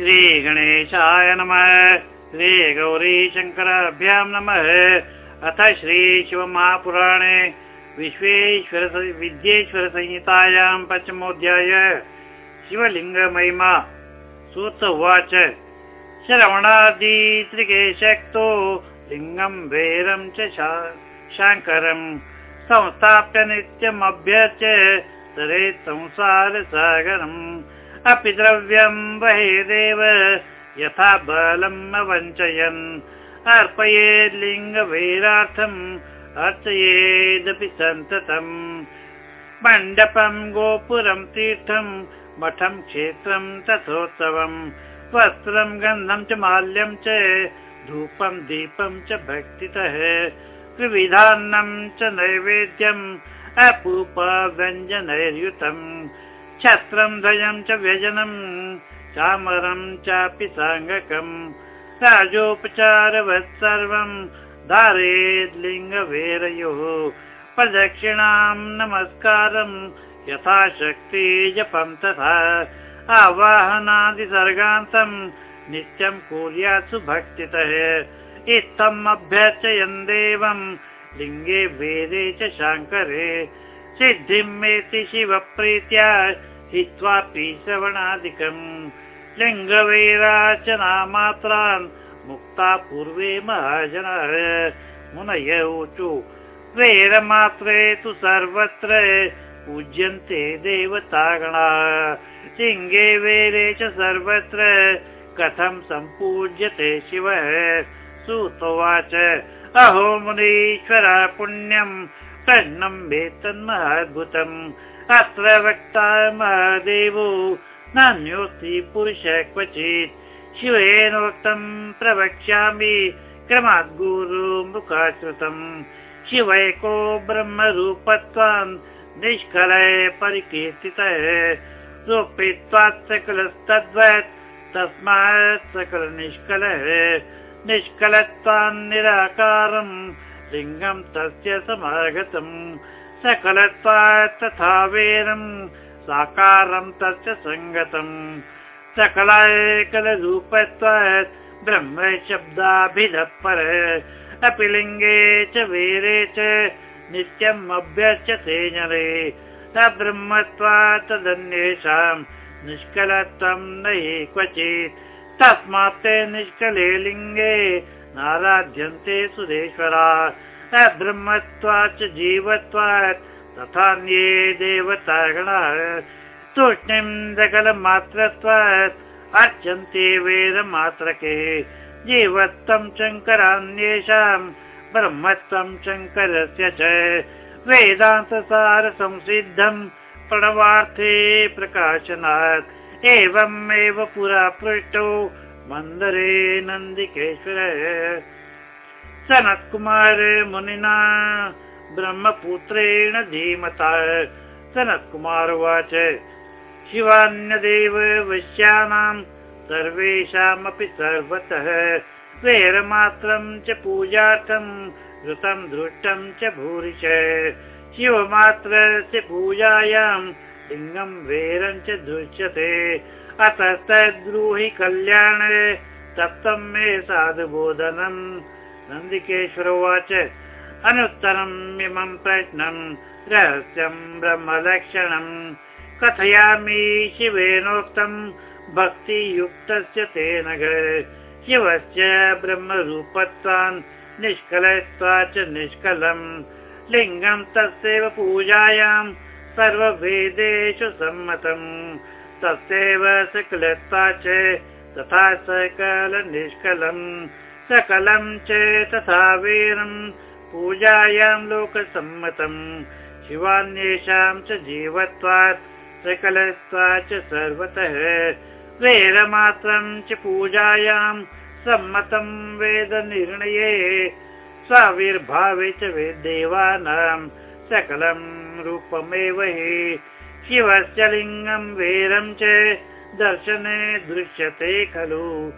श्रीगणेशाय नमः। श्रीगौरीशङ्कराभ्यां नमः। अथ श्रीशिवमहापुराणे विश्वेश्वर विद्येश्वरसंहितायां पञ्चमोऽध्याय शिवलिङ्गमहिमा। सूत उवाच। श्रवणादित्रिकेशक्तो लिङ्गं वेरं च शाङ्करम् संस्थाप्य नित्यमभ्यर्च्य तरेत् संसारसागरम् अपि द्रव्यम् बहिदेव यथा बलम् अवञ्चयन्। अर्पयेत् लिङ्गवैरार्थम् अर्चयेदपि सन्ततम्। मण्डपम् गोपुरं तीर्थम् मठं क्षेत्रं तथोत्सवम्। वस्त्रं गन्धं च माल्यं च धूपं दीपं च भक्तितः। त्रिविधान्नं च नैवेद्यम् अपूपव्यञ्जनैर्युतम् छत्रं ध्वजं च व्यजनम् चामरं चापि साङ्गकम्। राजोपचारवत् सर्वं धारयेद् लिङ्गवेरयोः प्रदक्षिणां नमस्कारं यथाशक्ति जपं तथा। आवाहनादिसर्गान्तम् नित्यं कुर्यात् सुभक्तितः इत्थम् अभ्यर्चयन् देवम् लिङ्गे वेदे च शाङ्करे। सिद्धिमेति शिवप्रीत्या हित्वापि श्रवणादिकम् लिङ्गवैराचनामात्रान् मुक्ता पूर्वे महाजनः। मुनय ऊचु वेरमात्रे तु सर्वत्र पूज्यन्ते देवतागणाः। लिङ्गे वेरे च सर्वत्र कथं सम्पूज्यते शिवः? सुतोवाच अहो मुनीश्वर पुण्यम् प्रश्नं वेतन्महाद्भुतम् अत्र वक्ता महादेवो नान्योऽस्ति पुरुषः क्वचित्। शिवेनोक्तं प्रवक्ष्यामि क्रमात् गुरु मुखाश्रुतम् शिवैको ब्रह्मरूपत्वान् निष्कलय परिकीर्तितः। रूपित्वात् सकलस्तद्वत् तस्मात् सकल निष्कलः निष्कलत्वान् निराकारम् लिङ्गम् तस्य समागतम् सकलत्वात् तथा वेरम् साकारम् तस्य सङ्गतम्। सकलैकलरूपत्वात् ब्रह्म शब्दाभिधपर अपि लिङ्गे च वीरे च नित्यम् अभ्यर्च्यते जने तद्ब्रह्मत्वात् तदन्येषाम् निष्कलत्वम् न हि क्वचित्। तस्मात् ते निष्कले लिङ्गे नाराध्यन्ते सुरेश्वरा तद्ब्रह्मत्वात् जीवत्वात् तथान्ये देवतागणाः तूष्णीम् सकलमात्रत्वात् अर्चन्ते वेदमात्रके। जीवत्वं शङ्करान्येषाम् ब्रह्मत्वं शङ्करस्य च। वेदान्तसारसंसिद्धम् प्रणवार्थे प्रकाशनात्। एवमेव पुरा पृष्टो मन्दरे नन्दिकेश्वर सनत्कुमार मुनिना ब्रह्मपुत्रेण धीमता। सनत्कुमार उवाच शिवान्यदेव वैश्यानाम् सर्वेषामपि सर्वतः। वेरमात्रं च पूजार्थम् घृतं दृष्टं च भूरिश। शिवमात्रस्य पूजायां लिङ्गं वेरं च दृश्यते अतः तद्ब्रूहि कल्याण मे साधुबोधनम् नन्दिकेश्वर उवाच अनुत्तरम् इमं प्रश्नम् रहस्यं ब्रह्मलक्षणम् कथयामि शिवेनोक्तम् भक्तियुक्तस्य तेन शिवस्य ब्रह्मरूपत्वान् निष्कलत्वा च निष्कलम्। लिङ्गम् तस्यैव पूजायां सर्वभेदेषु सम्मतम्। तस्यैव सकलत्वा च तथा सकल निष्कलम् सकलं च तथा वीरम्। पूजायां लोकसम्मतम्। शिवान्येषां च जीवत्वात् सकलत्वात् च सर्वतः। वेरमात्रं च पूजायां सम्मतं वेदनिर्णये स्वाविर्भावे च वेदेवानां सकलं रूपमेव हि। शिवस्य लिङ्गं वेरं च दर्शने दृश्यते खलु।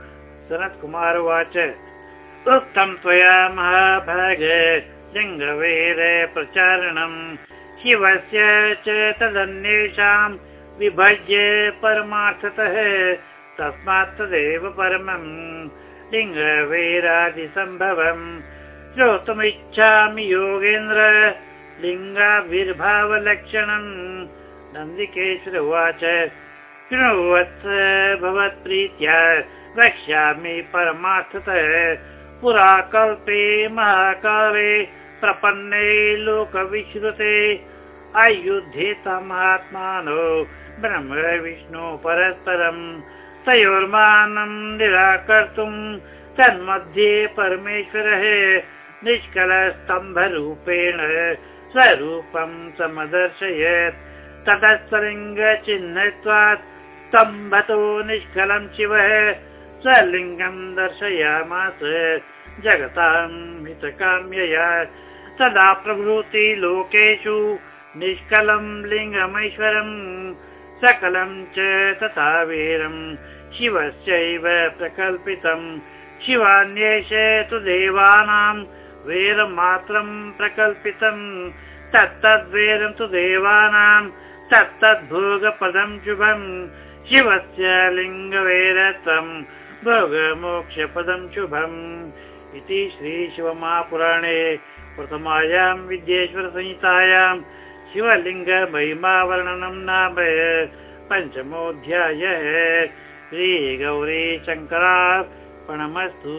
सनत्कुमार उवाच उक्तं त्वया महाभाग लिङ्गवेद प्रचारणम्। शिवस्य च तदन्येषां विभज्य परमार्थतः। तस्मात् तदेव परमम् लिङ्गवेरादिसम्भवम् श्रोतुमिच्छामि योगेन्द्र लिङ्गाविर्भावलक्षणम्। नन्दिकेश्वर उवाच शृण्वत्स भवत्प्रीत्या वक्ष्यामि परमार्थतः पुरा कल्पे महाकाले प्रपन्ने लोकविश्रुते। अयुध्ये तमात्मानो ब्रह्म विष्णु परस्परम् तयोर्मानम् निराकर्तुम् तन्मध्ये परमेश्वरः निष्कलस्तम्भरूपेण स्वरूपम् समदर्शयत्। ततस्तलिङ्गचिह्नत्वात् स्तम्भतो निष्कलम् शिवः स्वलिङ्गम् दर्शयामास जगताम् हितकाम्यया। तदा प्रभृति लोकेषु निष्कलम् लिङ्गमैश्वरम् सकलम् च तथा वीरम् शिवस्यैव प्रकल्पितम् शिवान्येष तु देवानां वेदमात्रम् प्रकल्पितम् तत्तद्वेदं तु देवानां तत्तद्भोगपदम् शुभम् शिवस्य लिङ्गवेदत्वम् भोगमोक्षपदम् शुभम् इति श्रीशिवमहापुराणे प्रथमायां विद्येश्वरसंहितायां शिवलिङ्गमहिमावर्णनं नाम पञ्चमोऽध्यायः श्रीगौरी शङ्करार्पणमस्तु